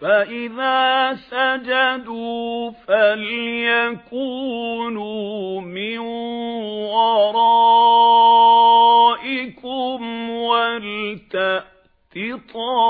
فَإِذَا سَجَدُوا فَلْيَكُونُوا مِنْ وَرَائِكُمْ وَلْتَأْتِ طَائِفَةٌ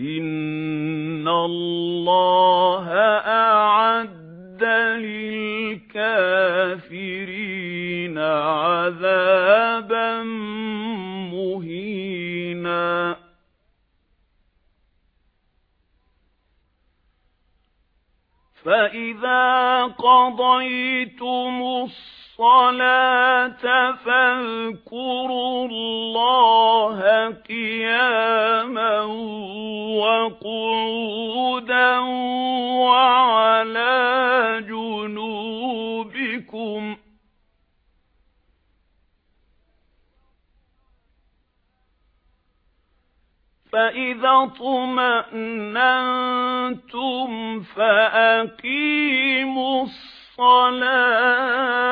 إِنَّ اللَّهَ أَعَدَّ لِلْكَافِرِينَ عَذَابًا مُهِينًا. فَإِذَا قَضَيْتُمُ الصَّلَاةَ فَاذْكُرُوا اللَّهَ قِيَامًا وَقُعُودًا وَعَلَى جُنُوبِكُمْ فَإِذَا اطْمَأْنَنْتُمْ فَأَقِيمُوا الصَّلَاةَ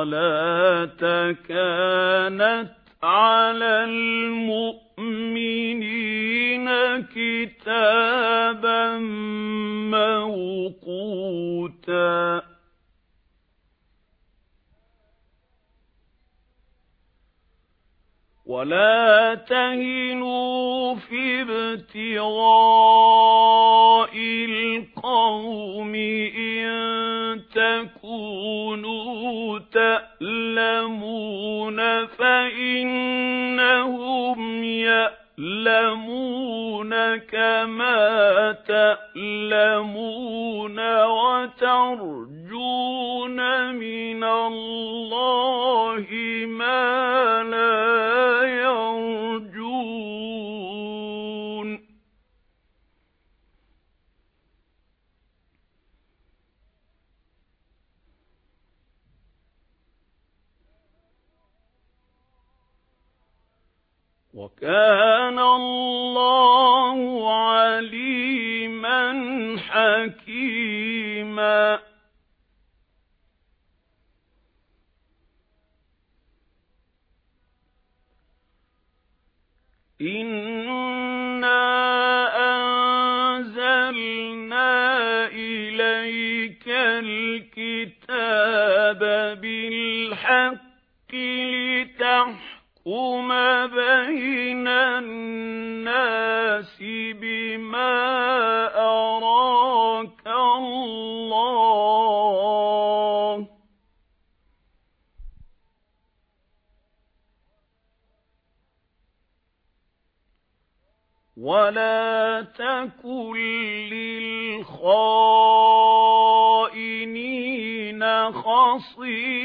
الصَّلَاةَ كَانَتْ عَلَى الْمُؤْمِنِينَ كِتَابًا مَّوْقُوتًا. وَلَا تَهِنُوا فِي ابْتِغَاءِ يَأْلَمُونَ كَمَا تَأْلَمُونَ وَتَرْجُونَ مِنَ اللَّهِ مَا وَكَانَ اللَّهُ عَلِيمًا حَكِيمًا. إِنَّا أَنزَلْنَا إِلَيْكَ الْكِتَابَ بِالْحَقِّ لِتَحْكُمَ بَيْنَ النَّاسِ بِمَا أَرَاكَ اللَّهُ وَلَا تَكُن لِّلْخَائِنِينَ خَصِيمًا